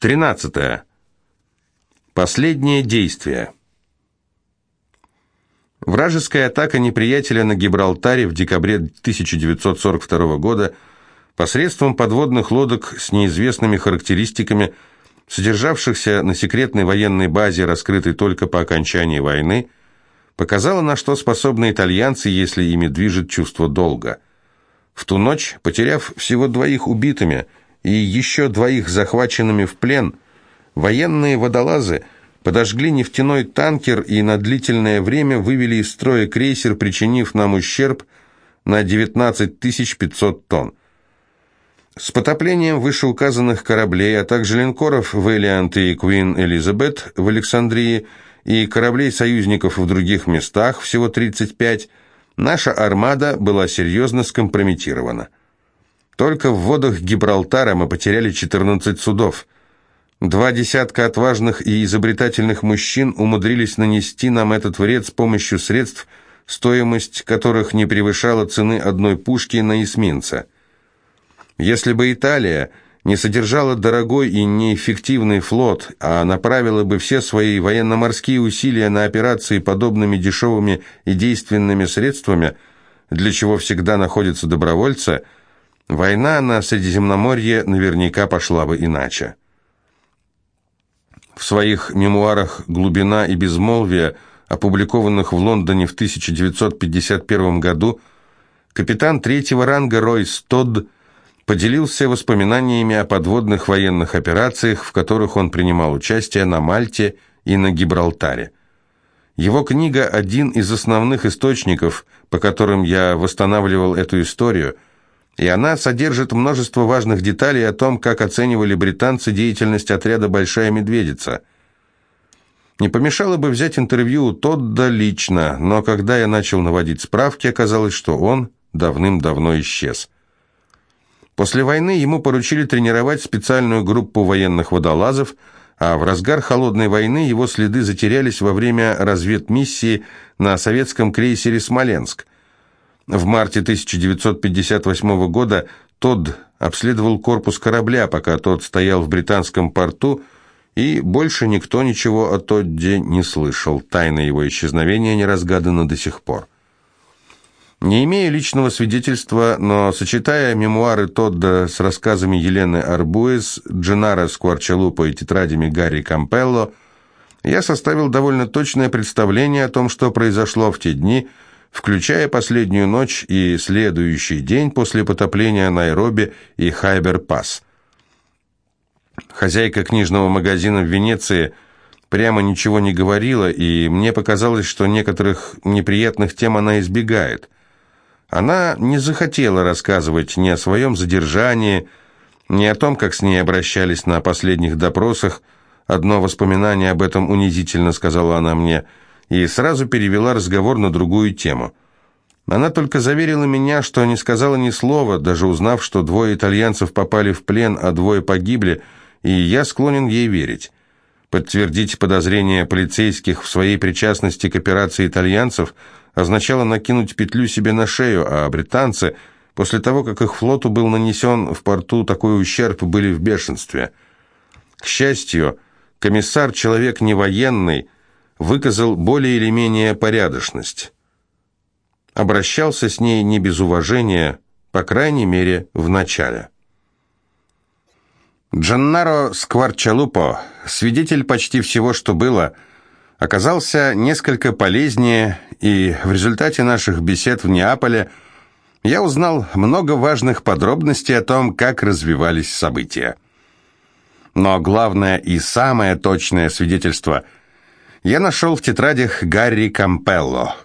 13. Последнее действие. Вражеская атака неприятеля на Гибралтаре в декабре 1942 года посредством подводных лодок с неизвестными характеристиками, содержавшихся на секретной военной базе, раскрытой только по окончании войны, показала, на что способны итальянцы, если ими движет чувство долга. В ту ночь, потеряв всего двоих убитыми – и еще двоих захваченными в плен, военные водолазы подожгли нефтяной танкер и на длительное время вывели из строя крейсер, причинив нам ущерб на 19 500 тонн. С потоплением вышеуказанных кораблей, а также линкоров «Вэлиант» и «Куин Элизабет» в Александрии и кораблей союзников в других местах, всего 35, наша армада была серьезно скомпрометирована. Только в водах Гибралтара мы потеряли 14 судов. Два десятка отважных и изобретательных мужчин умудрились нанести нам этот вред с помощью средств, стоимость которых не превышала цены одной пушки на эсминца. Если бы Италия не содержала дорогой и неэффективный флот, а направила бы все свои военно-морские усилия на операции подобными дешевыми и действенными средствами, для чего всегда находятся добровольцы – Война на Средиземноморье наверняка пошла бы иначе. В своих мемуарах «Глубина и безмолвие», опубликованных в Лондоне в 1951 году, капитан третьего ранга Ройс Тодд поделился воспоминаниями о подводных военных операциях, в которых он принимал участие на Мальте и на Гибралтаре. Его книга – один из основных источников, по которым я восстанавливал эту историю – и она содержит множество важных деталей о том, как оценивали британцы деятельность отряда «Большая медведица». Не помешало бы взять интервью у Тодда лично, но когда я начал наводить справки, оказалось, что он давным-давно исчез. После войны ему поручили тренировать специальную группу военных водолазов, а в разгар холодной войны его следы затерялись во время разведмиссии на советском крейсере «Смоленск», в марте 1958 года Тодд обследовал корпус корабля, пока тот стоял в британском порту, и больше никто ничего о Тодде не слышал. Тайна его исчезновения не разгадана до сих пор. Не имея личного свидетельства, но сочетая мемуары Тодда с рассказами Елены Арбуэс, Дженара Скварчалупа и тетрадями Гарри Кампелло, я составил довольно точное представление о том, что произошло в те дни, включая последнюю ночь и следующий день после потопления Найроби и Хайбер-Пасс. Хозяйка книжного магазина в Венеции прямо ничего не говорила, и мне показалось, что некоторых неприятных тем она избегает. Она не захотела рассказывать ни о своем задержании, ни о том, как с ней обращались на последних допросах. Одно воспоминание об этом унизительно, сказала она мне – и сразу перевела разговор на другую тему. Она только заверила меня, что не сказала ни слова, даже узнав, что двое итальянцев попали в плен, а двое погибли, и я склонен ей верить. Подтвердить подозрения полицейских в своей причастности к операции итальянцев означало накинуть петлю себе на шею, а британцы, после того, как их флоту был нанесен в порту такой ущерб, были в бешенстве. К счастью, комиссар, человек не военный, выказал более или менее порядочность. Обращался с ней не без уважения, по крайней мере, в начале. Джаннаро Скварчалупо, свидетель почти всего, что было, оказался несколько полезнее, и в результате наших бесед в Неаполе я узнал много важных подробностей о том, как развивались события. Но главное и самое точное свидетельство – я нашел в тетрадях Гарри Кампелло.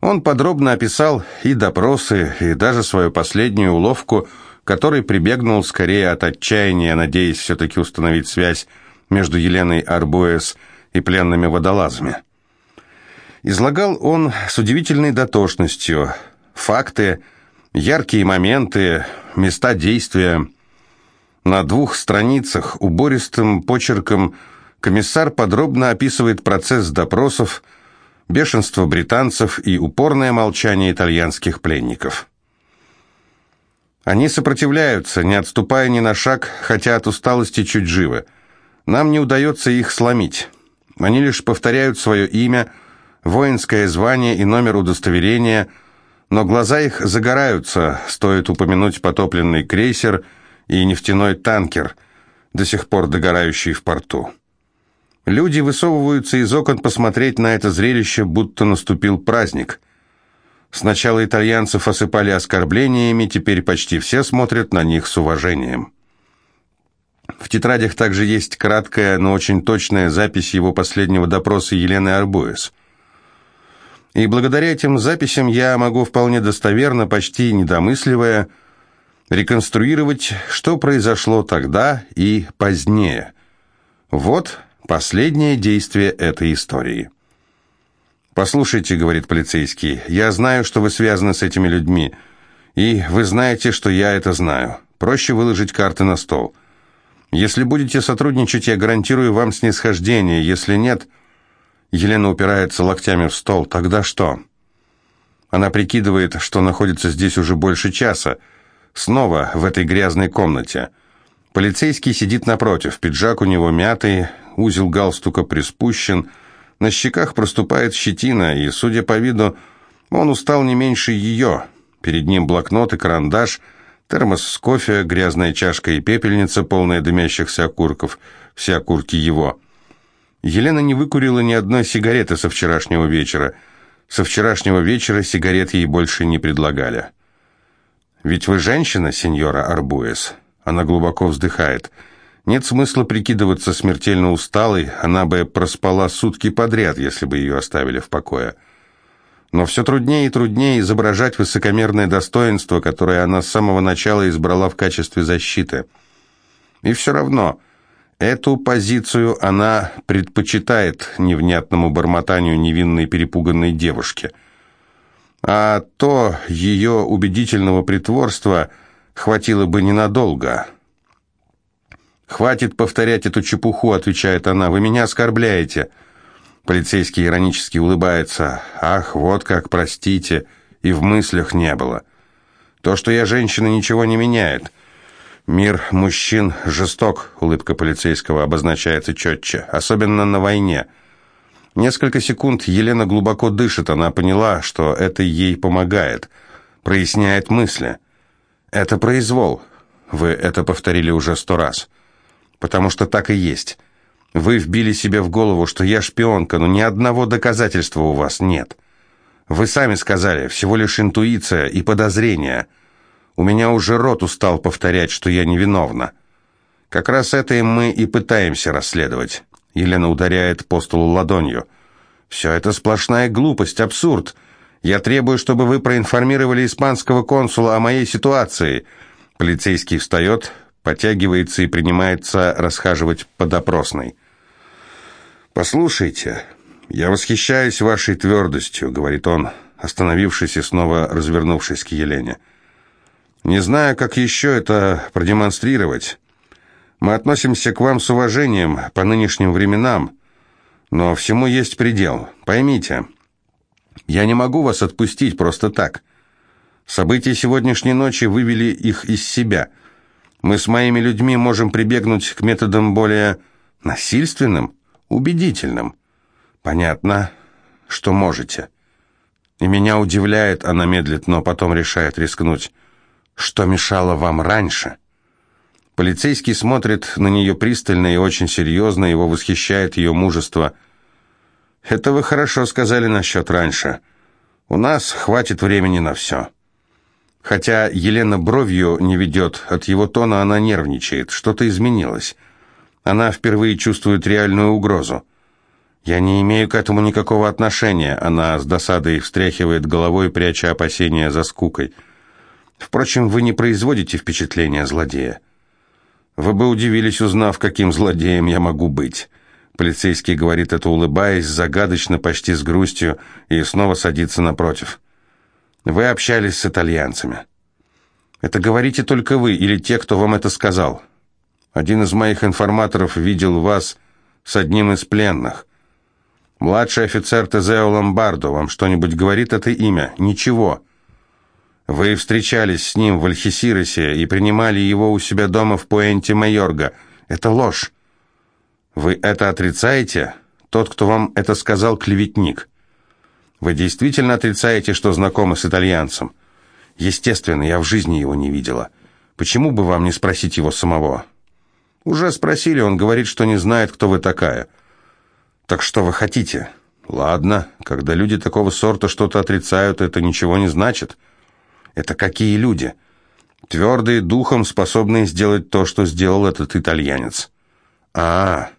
Он подробно описал и допросы, и даже свою последнюю уловку, которой прибегнул скорее от отчаяния, надеясь все-таки установить связь между Еленой Арбуэс и пленными водолазами. Излагал он с удивительной дотошностью факты, яркие моменты, места действия. На двух страницах убористым почерком – комиссар подробно описывает процесс допросов, бешенство британцев и упорное молчание итальянских пленников. Они сопротивляются, не отступая ни на шаг, хотя от усталости чуть живы. Нам не удается их сломить. Они лишь повторяют свое имя, воинское звание и номер удостоверения, но глаза их загораются, стоит упомянуть потопленный крейсер и нефтяной танкер, до сих пор догорающий в порту. Люди высовываются из окон посмотреть на это зрелище, будто наступил праздник. Сначала итальянцев осыпали оскорблениями, теперь почти все смотрят на них с уважением. В тетрадях также есть краткая, но очень точная запись его последнего допроса Елены Арбуэс. И благодаря этим записям я могу вполне достоверно, почти недомысливая, реконструировать, что произошло тогда и позднее. Вот Последнее действие этой истории. «Послушайте», — говорит полицейский, — «я знаю, что вы связаны с этими людьми, и вы знаете, что я это знаю. Проще выложить карты на стол. Если будете сотрудничать, я гарантирую вам снисхождение. Если нет...» Елена упирается локтями в стол. «Тогда что?» Она прикидывает, что находится здесь уже больше часа. Снова в этой грязной комнате. Полицейский сидит напротив, пиджак у него мятый, узел галстука приспущен, на щеках проступает щетина, и, судя по виду, он устал не меньше ее. Перед ним блокнот и карандаш, термос с кофе, грязная чашка и пепельница, полная дымящихся окурков, все окурки его. Елена не выкурила ни одной сигареты со вчерашнего вечера. Со вчерашнего вечера сигарет ей больше не предлагали. «Ведь вы женщина, сеньора Арбуэс?» Она глубоко вздыхает – нет смысла прикидываться смертельно усталой, она бы проспала сутки подряд, если бы ее оставили в покое. Но все труднее и труднее изображать высокомерное достоинство, которое она с самого начала избрала в качестве защиты. И все равно, эту позицию она предпочитает невнятному бормотанию невинной перепуганной девушки. А то ее убедительного притворства хватило бы ненадолго – «Хватит повторять эту чепуху», — отвечает она, — «вы меня оскорбляете». Полицейский иронически улыбается. «Ах, вот как, простите, и в мыслях не было. То, что я женщина, ничего не меняет. Мир мужчин жесток», — улыбка полицейского обозначается четче, особенно на войне. Несколько секунд Елена глубоко дышит, она поняла, что это ей помогает, проясняет мысли. «Это произвол. Вы это повторили уже сто раз» потому что так и есть. Вы вбили себе в голову, что я шпионка, но ни одного доказательства у вас нет. Вы сами сказали, всего лишь интуиция и подозрение. У меня уже рот устал повторять, что я невиновна. Как раз это и мы и пытаемся расследовать. Елена ударяет по столу ладонью. Все это сплошная глупость, абсурд. Я требую, чтобы вы проинформировали испанского консула о моей ситуации. Полицейский встает, потягивается и принимается расхаживать по допросной. «Послушайте, я восхищаюсь вашей твердостью», — говорит он, остановившись и снова развернувшись к Елене. «Не знаю, как еще это продемонстрировать. Мы относимся к вам с уважением по нынешним временам, но всему есть предел. Поймите, я не могу вас отпустить просто так. События сегодняшней ночи вывели их из себя». Мы с моими людьми можем прибегнуть к методам более насильственным, убедительным. Понятно, что можете. И меня удивляет, она медлит, но потом решает рискнуть. Что мешало вам раньше? Полицейский смотрит на нее пристально и очень серьезно, его восхищает ее мужество. Это вы хорошо сказали насчет раньше. У нас хватит времени на все. Хотя Елена бровью не ведет, от его тона она нервничает, что-то изменилось. Она впервые чувствует реальную угрозу. «Я не имею к этому никакого отношения», она с досадой встряхивает головой, пряча опасения за скукой. «Впрочем, вы не производите впечатления злодея». «Вы бы удивились, узнав, каким злодеем я могу быть». Полицейский говорит это, улыбаясь, загадочно, почти с грустью, и снова садится напротив. Вы общались с итальянцами. Это говорите только вы или те, кто вам это сказал. Один из моих информаторов видел вас с одним из пленных. Младший офицер Тезео Ломбардо. Вам что-нибудь говорит это имя? Ничего. Вы встречались с ним в Альхисиросе и принимали его у себя дома в Пуэнте-Майорго. Это ложь. Вы это отрицаете? Тот, кто вам это сказал, клеветник. Вы действительно отрицаете, что знакомы с итальянцем? Естественно, я в жизни его не видела. Почему бы вам не спросить его самого? Уже спросили, он говорит, что не знает, кто вы такая. Так что вы хотите? Ладно, когда люди такого сорта что-то отрицают, это ничего не значит. Это какие люди? Твердые духом, способные сделать то, что сделал этот итальянец. А, -а, -а.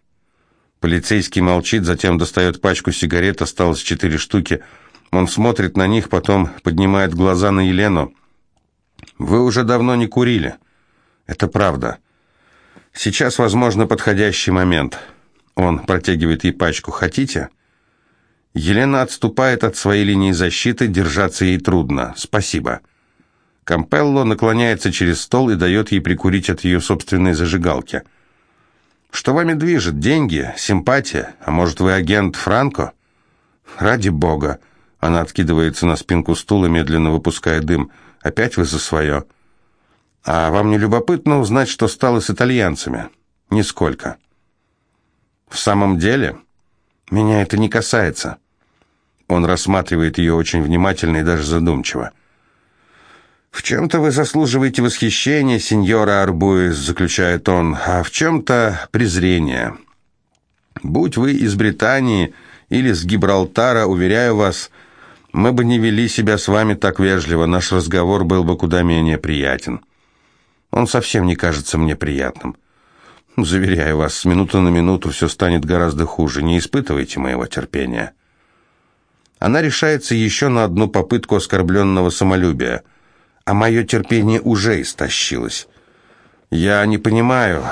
Полицейский молчит, затем достает пачку сигарет, осталось четыре штуки. Он смотрит на них, потом поднимает глаза на Елену. «Вы уже давно не курили». «Это правда. Сейчас, возможно, подходящий момент». Он протягивает ей пачку. «Хотите?» Елена отступает от своей линии защиты, держаться ей трудно. «Спасибо». Кампелло наклоняется через стол и дает ей прикурить от ее собственной зажигалки. «Что вами движет? Деньги? Симпатия? А может, вы агент Франко?» «Ради бога!» Она откидывается на спинку стула, медленно выпуская дым. «Опять вы за свое?» «А вам не любопытно узнать, что стало с итальянцами?» «Нисколько». «В самом деле?» «Меня это не касается». Он рассматривает ее очень внимательно и даже задумчиво. «В чем-то вы заслуживаете восхищения, сеньора Арбуис», — заключает он, «а в чем-то презрения. Будь вы из Британии или с Гибралтара, уверяю вас, мы бы не вели себя с вами так вежливо, наш разговор был бы куда менее приятен. Он совсем не кажется мне приятным. Заверяю вас, с минуты на минуту все станет гораздо хуже. Не испытывайте моего терпения». Она решается еще на одну попытку оскорбленного самолюбия — а мое терпение уже истощилось. Я не понимаю,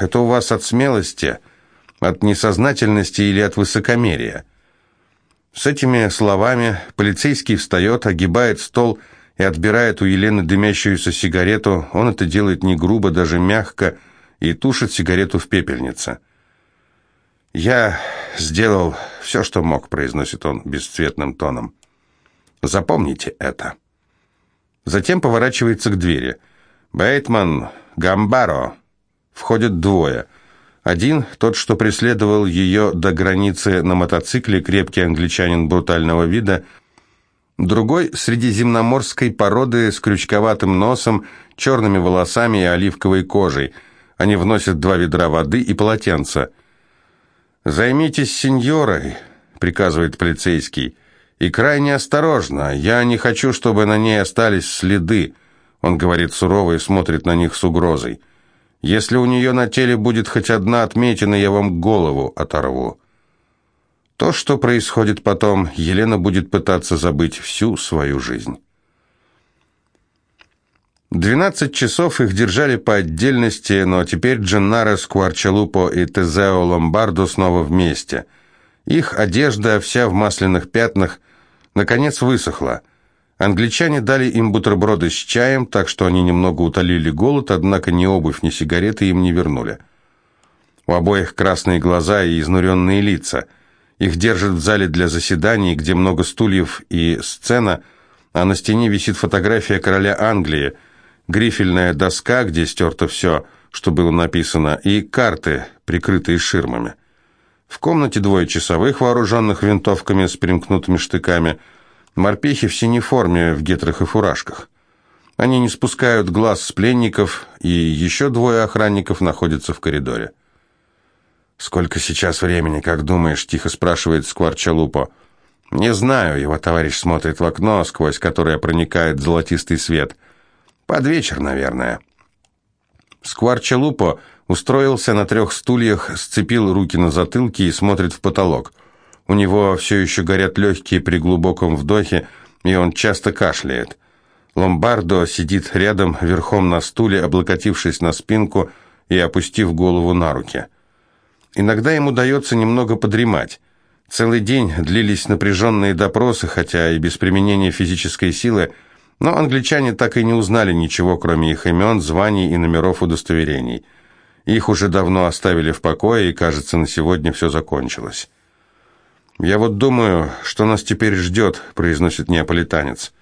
это у вас от смелости, от несознательности или от высокомерия? С этими словами полицейский встает, огибает стол и отбирает у Елены дымящуюся сигарету. Он это делает не грубо, даже мягко, и тушит сигарету в пепельнице. «Я сделал все, что мог», — произносит он бесцветным тоном. «Запомните это». Затем поворачивается к двери. «Бейтман, Гамбаро!» Входят двое. Один, тот, что преследовал ее до границы на мотоцикле, крепкий англичанин брутального вида. Другой, средиземноморской породы, с крючковатым носом, черными волосами и оливковой кожей. Они вносят два ведра воды и полотенца. «Займитесь сеньорой», — приказывает полицейский. И крайне осторожно. Я не хочу, чтобы на ней остались следы. Он говорит сурово и смотрит на них с угрозой. Если у нее на теле будет хоть одна отметина, я вам голову оторву. То, что происходит потом, Елена будет пытаться забыть всю свою жизнь. Двенадцать часов их держали по отдельности, но теперь Дженнаро, Скварчалупо и Тезео Ломбардо снова вместе. Их одежда вся в масляных пятнах – наконец высохла. Англичане дали им бутерброды с чаем, так что они немного утолили голод, однако ни обувь, ни сигареты им не вернули. У обоих красные глаза и изнуренные лица. Их держат в зале для заседаний, где много стульев и сцена, а на стене висит фотография короля Англии, грифельная доска, где стерто все, что было написано, и карты, прикрытые ширмами. В комнате двое часовых, вооруженных винтовками с примкнутыми штыками. Морпехи в синей форме, в гетрах и фуражках. Они не спускают глаз с пленников, и еще двое охранников находятся в коридоре. «Сколько сейчас времени, как думаешь?» – тихо спрашивает Скварчалупо. «Не знаю», – его товарищ смотрит в окно, сквозь которое проникает золотистый свет. «Под вечер, наверное». Скварчалупо устроился на трех стульях, сцепил руки на затылке и смотрит в потолок. У него все еще горят легкие при глубоком вдохе, и он часто кашляет. Ломбардо сидит рядом, верхом на стуле, облокотившись на спинку и опустив голову на руки. Иногда ему удается немного подремать. Целый день длились напряженные допросы, хотя и без применения физической силы, но англичане так и не узнали ничего, кроме их имен, званий и номеров удостоверений. Их уже давно оставили в покое, и, кажется, на сегодня все закончилось. «Я вот думаю, что нас теперь ждет», — произносит неаполитанец.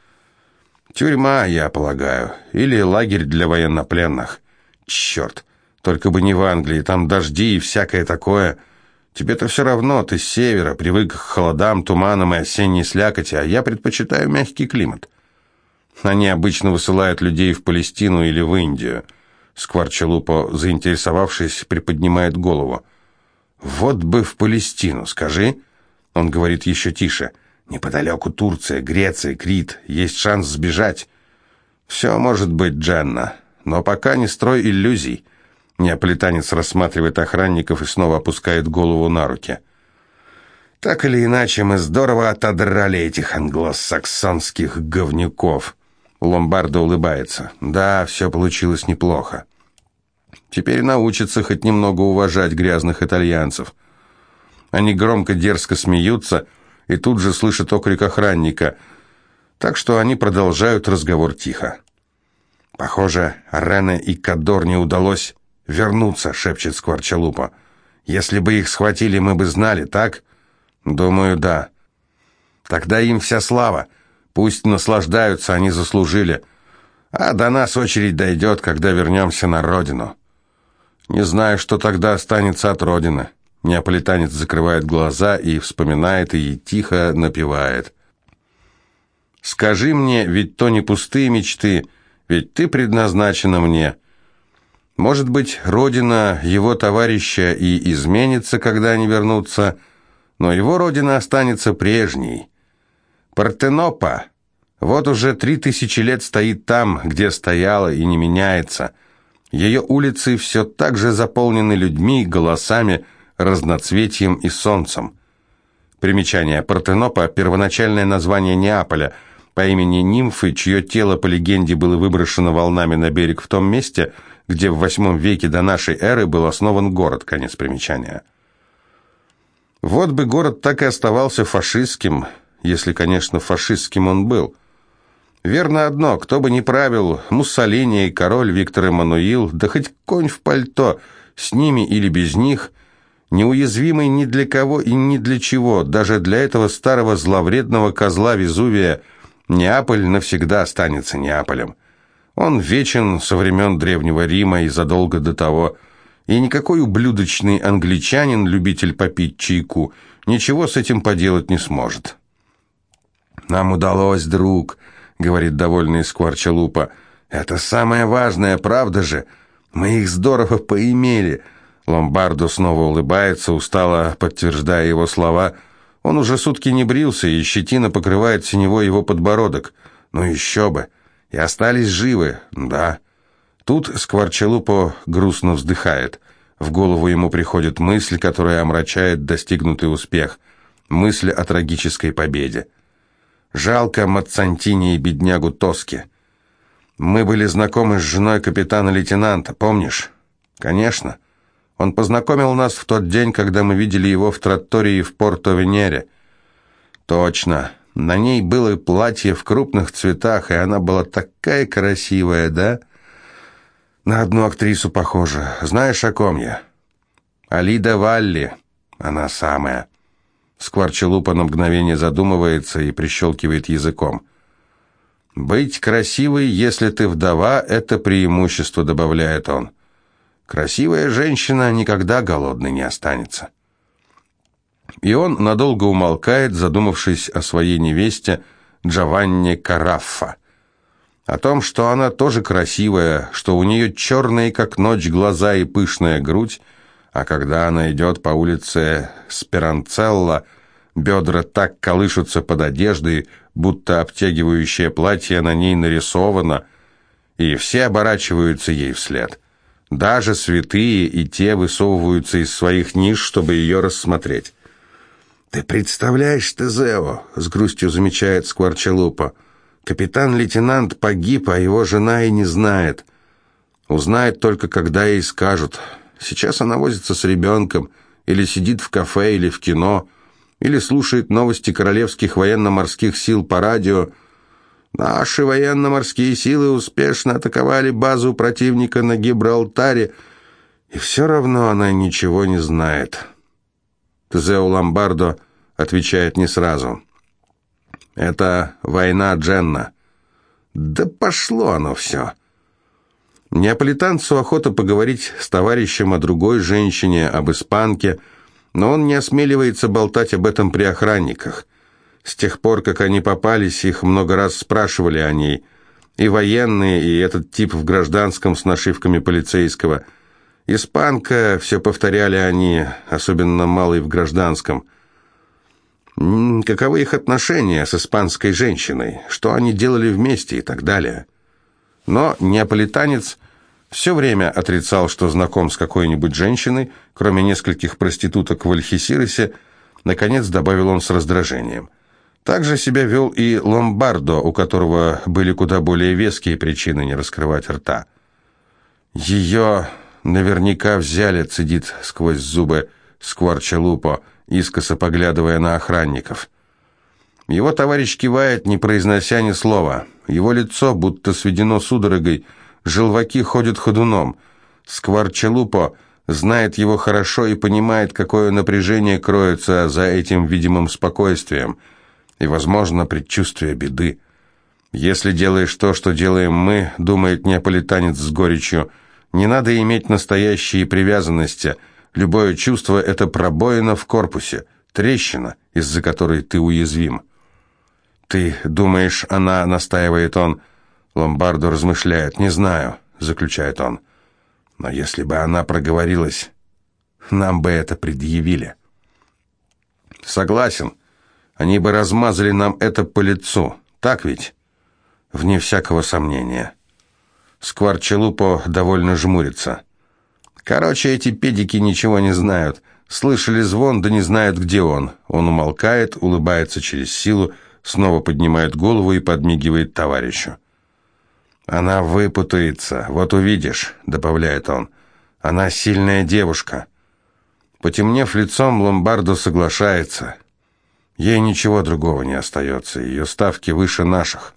Тюрьма, я полагаю, или лагерь для военнопленных. Черт, только бы не в Англии, там дожди и всякое такое. Тебе-то все равно, ты с севера, привык к холодам, туманам и осенней слякоти, а я предпочитаю мягкий климат. Они обычно высылают людей в Палестину или в Индию. Скворчелупо, заинтересовавшись, приподнимает голову. «Вот бы в Палестину, скажи!» Он говорит еще тише. «Неподалеку Турция, Греция, Крит. Есть шанс сбежать». «Все может быть, Джанна, но пока не строй иллюзий». Неаполитанец рассматривает охранников и снова опускает голову на руки. «Так или иначе, мы здорово отодрали этих англосаксонских говнюков». Ломбардо улыбается. «Да, все получилось неплохо. Теперь научатся хоть немного уважать грязных итальянцев». Они громко, дерзко смеются и тут же слышат окрик охранника, так что они продолжают разговор тихо. «Похоже, Рене и Кадор не удалось вернуться», — шепчет Скворчалупа. «Если бы их схватили, мы бы знали, так?» «Думаю, да». «Тогда им вся слава. Пусть наслаждаются, они заслужили. А до нас очередь дойдет, когда вернемся на родину». «Не знаю, что тогда останется от родины». Неаполитанец закрывает глаза и вспоминает и тихо напевает. «Скажи мне, ведь то не пустые мечты, ведь ты предназначена мне. Может быть, родина его товарища и изменится, когда они вернутся, но его родина останется прежней. Партенопа, вот уже три тысячи лет стоит там, где стояла и не меняется. Ее улицы все так же заполнены людьми, голосами, разноцветием и солнцем. Примечание. Партенопа – первоначальное название Неаполя по имени нимфы, чье тело, по легенде, было выброшено волнами на берег в том месте, где в VIII веке до нашей эры был основан город. Конец примечания. Вот бы город так и оставался фашистским, если, конечно, фашистским он был. Верно одно, кто бы ни правил, Муссолини и король Виктор Эммануил, да хоть конь в пальто, с ними или без них – неуязвимый ни для кого и ни для чего, даже для этого старого зловредного козла Везувия, Неаполь навсегда останется Неаполем. Он вечен со времен Древнего Рима и задолго до того, и никакой ублюдочный англичанин, любитель попить чайку, ничего с этим поделать не сможет. «Нам удалось, друг», — говорит довольный Скворчалупа. «Это самое важное, правда же? Мы их здорово поимели». Ломбардо снова улыбается, устало подтверждая его слова. Он уже сутки не брился, и щетина покрывает синего его подбородок. Ну еще бы! И остались живы, да. Тут Скворчелупо грустно вздыхает. В голову ему приходит мысль, которая омрачает достигнутый успех. Мысль о трагической победе. Жалко Мацантини и беднягу Тоски. Мы были знакомы с женой капитана-лейтенанта, помнишь? Конечно. Он познакомил нас в тот день, когда мы видели его в тротории в Порто-Венере. Точно. На ней было платье в крупных цветах, и она была такая красивая, да? На одну актрису похожа. Знаешь, о ком я? Алида Валли. Она самая. Скворчелупа на мгновение задумывается и прищелкивает языком. «Быть красивой, если ты вдова, это преимущество», — добавляет он. Красивая женщина никогда голодной не останется. И он надолго умолкает, задумавшись о своей невесте Джованни Караффа. О том, что она тоже красивая, что у нее черные, как ночь, глаза и пышная грудь, а когда она идет по улице Сперанцелла, бедра так колышутся под одеждой, будто обтягивающее платье на ней нарисовано, и все оборачиваются ей вслед. Даже святые и те высовываются из своих ниш, чтобы ее рассмотреть. «Ты представляешь, Тезео?» — с грустью замечает Скворчелупа. «Капитан-лейтенант погиб, а его жена и не знает. Узнает только, когда ей скажут. Сейчас она возится с ребенком, или сидит в кафе, или в кино, или слушает новости королевских военно-морских сил по радио, Наши военно-морские силы успешно атаковали базу противника на Гибралтаре, и все равно она ничего не знает. Тезео Да пошло оно все. Неаполитанцу охота поговорить с товарищем о другой женщине, об испанке, но он не осмеливается болтать об этом при охранниках. С тех пор, как они попались, их много раз спрашивали о ней. И военные, и этот тип в гражданском с нашивками полицейского. Испанка, все повторяли они, особенно малый в гражданском. Каковы их отношения с испанской женщиной, что они делали вместе и так далее. Но неаполитанец все время отрицал, что знаком с какой-нибудь женщиной, кроме нескольких проституток в Альхисиросе, наконец добавил он с раздражением – также себя вел и Ломбардо, у которого были куда более веские причины не раскрывать рта. «Ее наверняка взяли», — цедит сквозь зубы Скворчалупо, искоса поглядывая на охранников. Его товарищ кивает, не произнося ни слова. Его лицо будто сведено судорогой, желваки ходят ходуном. Скворчалупо знает его хорошо и понимает, какое напряжение кроется за этим видимым спокойствием — и, возможно, предчувствие беды. «Если делаешь то, что делаем мы», — думает неаполитанец с горечью, — «не надо иметь настоящие привязанности. Любое чувство — это пробоина в корпусе, трещина, из-за которой ты уязвим». «Ты думаешь, она...» — настаивает он. Ломбардо размышляет. «Не знаю», — заключает он. «Но если бы она проговорилась, нам бы это предъявили». «Согласен. Они бы размазали нам это по лицу. Так ведь? Вне всякого сомнения. Скварчелупо довольно жмурится. Короче, эти педики ничего не знают. Слышали звон, да не знают, где он. Он умолкает, улыбается через силу, снова поднимает голову и подмигивает товарищу. «Она выпутается, вот увидишь», — добавляет он. «Она сильная девушка». Потемнев лицом, Ломбардо соглашается. Ей ничего другого не остается, ее ставки выше наших.